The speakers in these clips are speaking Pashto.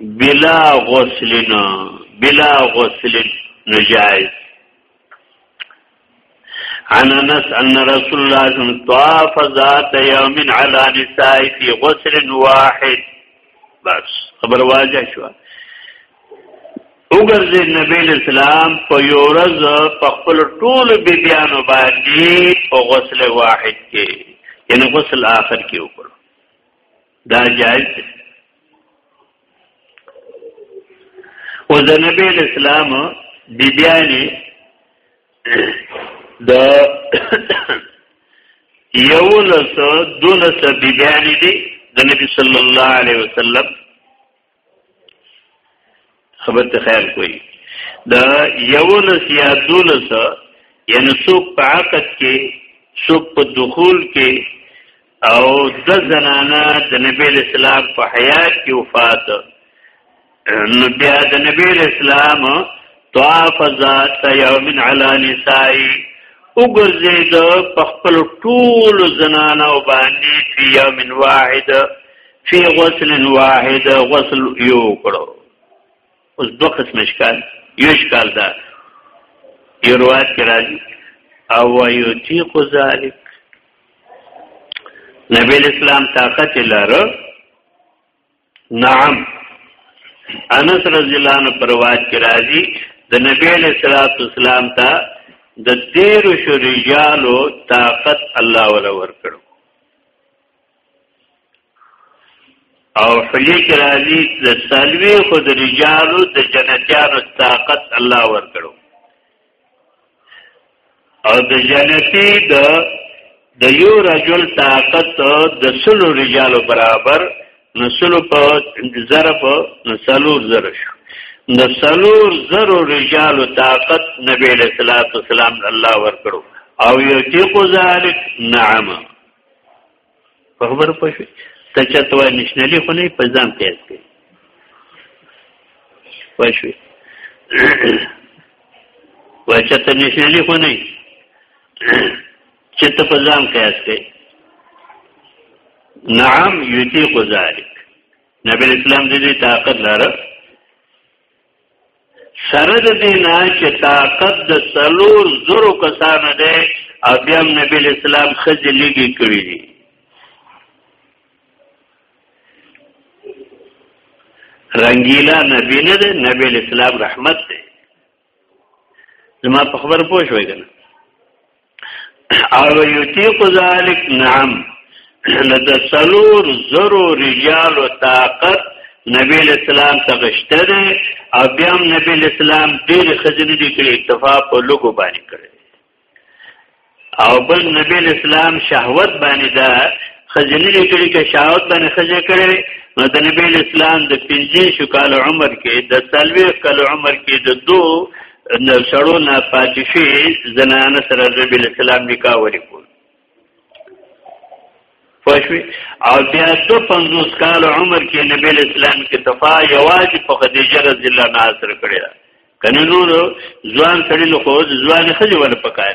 بلا غسلنا بلا غسل نجائز عن انس ان رسول الله صلی الله علیه وسلم طاف ذات یوم علی نساء فی غسل واحد بس خبر واضح شو وګرځي نبی اسلام په یو ورځ په خپل ټول بیبیانو باندې په غسل واحد کې یعنی غسل آخر کې وکړ دا جائز دی او د نبی اسلام بیبیانی د یو لس دولس بیبیانی دی د نبی صلی الله علیه وسلم خبر ته خیال کوي دا یو لس یا دو لس یعنی څوک په عقد کې څوک په دخول کې او د زنانا د نبی اسلام په حیات کې وفات نو بیا د نبی اسلام طواف ذات یوم علی نسائی وګرځید په خپل ټول زنانه او باندې فی یوم واحد فی غسل واحد غسل یو کړو اوس دوه قسم اشکال یو اشکال دا یو روایت کې راځي او یوتیق ذلک نبی اسلام طاقت لاره نعم انس رضی الله عنه پر روایت کې راځي د نبی علیہ الصلوۃ والسلام ته د تیر شو رجالو طاقت الله ولا ورکړو او حلی کې راځي د سلوي خود رجالو د جنتیانو طاقت الله ورکړو او د جنتی د د یو رجل طاقت د سلو رجالو برابر نو سلو په ضرب نو سلور زره شو د سلور زرو رجالو طاقت نبی له صلوات والسلام الله ورکړو او یو چې کو ذالک نعم په خبره پوه شوي ته چېرته وایې نشنلي خو نه په ځان قیاس کوي پوه شوي وایي چېرته نشنلي خو نه چېرته په ځان قیاس کوي نعم یطیق ذلک نبی اسلام دې طاقت لاره سره د دې نه چې طاقت د څلور زرو کسانو دی او بیا هم نبی اسلام ښځې لږې کړي دي رنګیلا نبی نه دی نبی اسلام رحمت دی زما په خبره پوه شوئ که نه او یتیق ذالک نعم لد سلور زرو رجال و طاقت نبی اسلام ته غشته دی او بیا هم نبی اسلام ډېر خزینه دي کړې اکتفا په لوګو باندې کړې او بل نبی اسلام شهوت باندې دا خزینه دي کړې کې شهوت باندې خزې کړې نو د نبی اسلام د 15 شو کال عمر کې د سلوي کال عمر کې د دوه د سړو نه پاتې شي زنانه سره د نبی اسلام نکاح وکول پښوی او بیا د 50 کال عمر کې نبی اسلام کې تفا یواز په خدیجه رضی الله عنها سره کړی کنه نور ځوان سړی له خو ځوان خځه ول پکای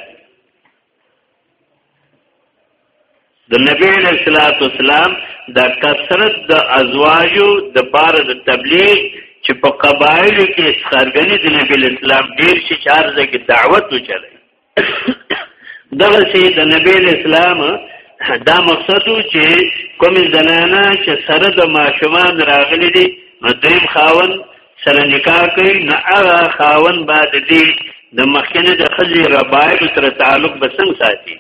د نبی علیہ الصلوۃ والسلام د کثرت د ازواجو د بار د تبلیغ چې په قبایل کې اسخرګنی د نبی اسلام ډیر شي چارځه کې دعوت وچلې دغه شی د نبی اسلام دا مقصد و چې کوم زنانه چې سره د ماشومان راغلي دي نو دویم خاون سره نکاح کوي نه هغه خاون به د دې د مخکنه د خځې ربایب سره تعلق به څنګه ساتي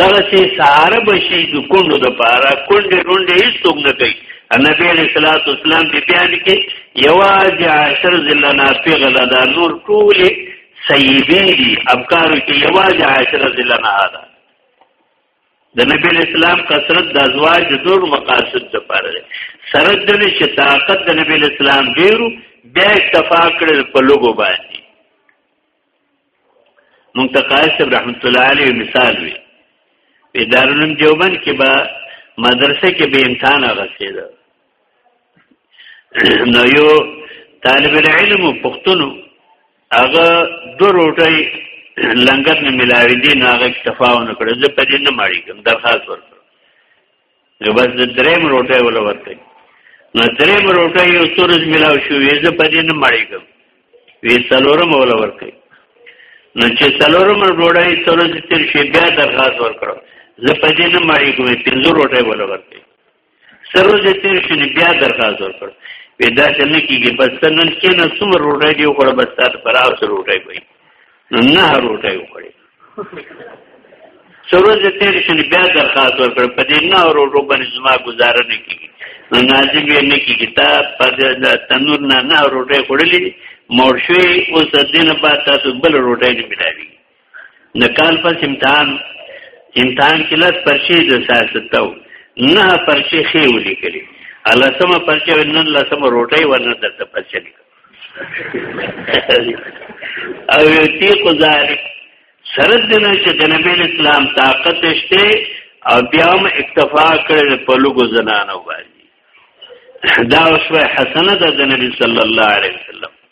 دغه چې ساره بشي د کندو د پاره کندې رونډې هیڅ څوک نه کوي نبی علیہ الصلوۃ والسلام دی بیان کې یواز عشر ذل نافغ لدا نور ټول سیبی دی ابکار کې یواز عشر ذل نه ادا د نبی اسلام کثرت د ازواج د نور مقاصد د پاره دی سره د دې چې طاقت د نبی اسلام ډیرو بیا اکتفا کړل په لوګو باندې منتقاس رحمت الله علیه مثال وی په دارالعلوم دیوبند کې با مدرسه کې به امتحان غسید نو یو طالب العلم پښتنو هغه دو روټۍ لنګر نه ملاوي دي نه هغه اکتفا ونه کړ زه په دې نه ماړی کوم درخواست ورکړ نو بس د دریم روټۍ ولا ورته نو دریم روټۍ یو سورج ملاو شو زه په دې نه ماړی کوم وی سلورم ولا ورته نو چې سلورم روټۍ سورج تیر شي بیا درخواست ورکړ زه په دې نه ماړی کوم پنځه روټۍ ولا ورته سروز تیر شنی بیا درخواست ورکړ پیدا څنګه کیږي بس نن کې نه څومره روټي دی خو بس تاسو پر اوس روټي وي نو نه روټي وکړي سروز تیر شنی بیا درخواست ورکړ په دې نه روټو باندې زما گزاره نه کیږي نو نازل یې نه کیږي تا په تنور نه نه روټي خورلې مورشوي اوس دینه بعد تاسو بل روټي نه ملاوي د کال پس امتحان امتحان کې لس پرچې د ساستو نه پرچې خې ولیکلې الله سم پرچې نن لا سم روټي ورنه درته پرچې لیکل او یو تی قزار سره د نه چې د نبی اسلام طاقت شته او بیا هم اکتفا کړل په لوګو زنانو باندې دا اوس حسنه ده د نبی صلی الله علیه وسلم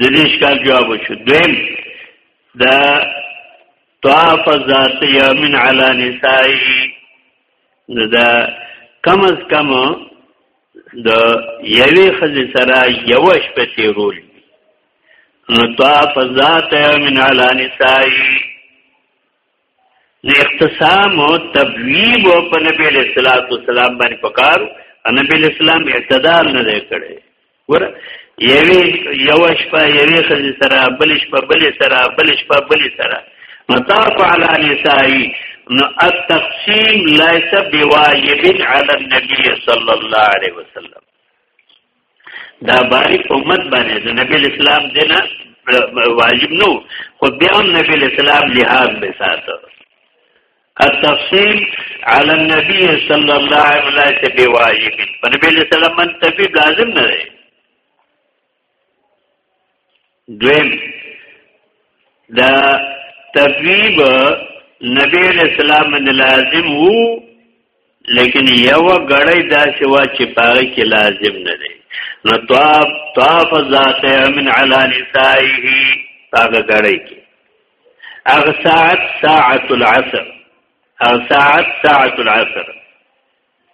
د دې اشکال جواب شو دویم دا طواف ذات یوم علی نسائی دا کم از کم د یوې خزې سره یو شپه تیرول نو طواف ذات یوم علی نسائی نو اختصام او تبویب او په نبی علیہ الصلوۃ والسلام باندې پکار نبی علیہ السلام اعتدال نه دی کړی ور یوې یو شپه یوې خزې سره بل شپه بل سره بل شپه بل سره مطاف علی نسائی نو التقسیم ليس بواجب علی النبي صلی الله علیه وسلم دا باری امت باندې د نبی اسلام دینا واجب نو خو بیا هم نبی اسلام لحاظ به ساتو التفصيل على النبي صلى الله عليه وسلم بواجب فنبي صلى الله عليه وسلم تبي لازم نه دویم د تبویب نبی اسلام من لازم وو لیکن یو غړی دا سوا چې پاره کې لازم نه دی نو طواف طواف ذات من علی نسائه هغه غړی کې هغه ساعت ساعت العصر هغه ساعت ساعت العصر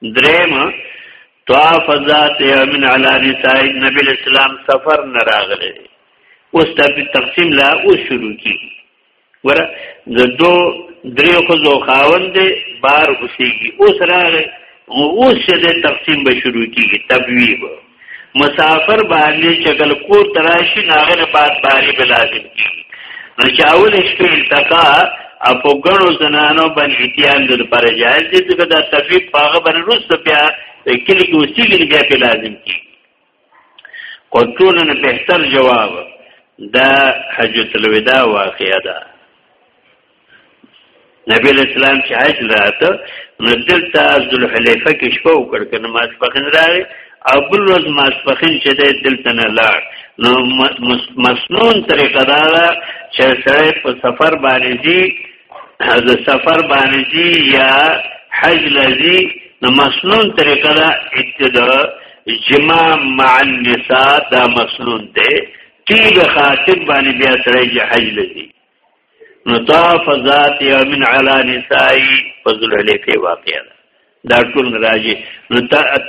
دریم طواف ذات من علی نساء نبی اسلام سفر نه راغلی اوس د تقسیم لا او شروع کی ور د دو دریو خزو خاوند بار اوسېږي اوس راغی اوس د تقسیم به شروع کیږي تبویب مسافر باندې چې کله کور ته راشي نو هغه بعد باري به لازم کي نو چې اول شپې التقا او په ګڼو زنانو باندې اتیان د پر جایز دي چې دا تفیق پاغه باندې روسته بیا کلی کې وسیږي بیا په لازم کي کوټونه بهتر جواب دا حجۃ الوداع واقعیا ده نبی اسلام چې حج راته نو دلته ذوالحلیفه کې شپه وکړ کنه ما سپخین راغی او بل ورځ ما سپخین چې دلته نه لاړ نو مسنون طریقه دا چې سره په سفر باندې دي د سفر باندې دي یا حج لذي نو مسنون طریقه دا ابتدا جماع مع النساء دا مسنون ده تی به خاطب باندې بیا سره حج لذي نو طاف ذات یومن علی نسائی فضل علیکی واقعا دا ټول راځي نو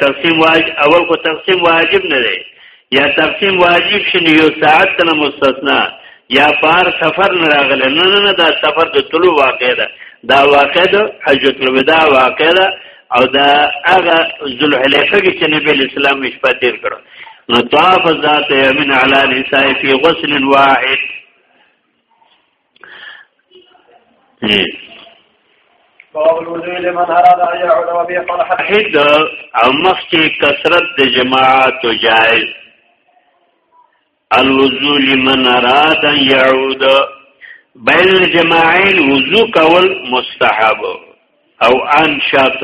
تقسیم واجب اول کو تقسیم واجب نه دی یا تقسیم واجب شنه یو ساعت نه مستثنا یا پار سفر نه راغله نه نه دا سفر د طلوع واقع ده دا واقع ده حجۃ الوداع واقع ده او دا هغه ذوالحلیفه کې چې نبی اسلام مشپاتیر کړو نو طاف ذات یمن علی نساء فی غسل واحد حد او مخکې کثرت د جماعت جائز الوضو لمن اراد يعود بین الجماعین وضو کول مستحب او انشات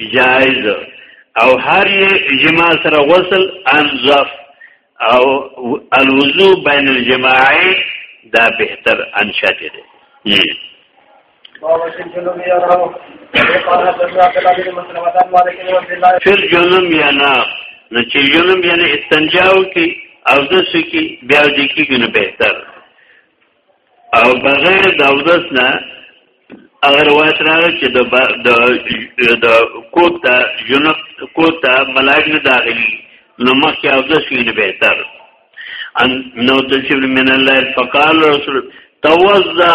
جائز او هر جماع سره غسل انظف او الوضو بین الجماعی دا بهتر انشاء دی فر جنم یا نا نو چې جنم یعنی استنجاو کی او دسو کی بیا دې کی کنه بهتر او بغیر د اودس نه اگر وایت را چې د د کوتا جنب کوتا ملائک نه داخلي نو مخکې اودس وی نه بهتر ان نو تشبل من الله فقال رسول توزا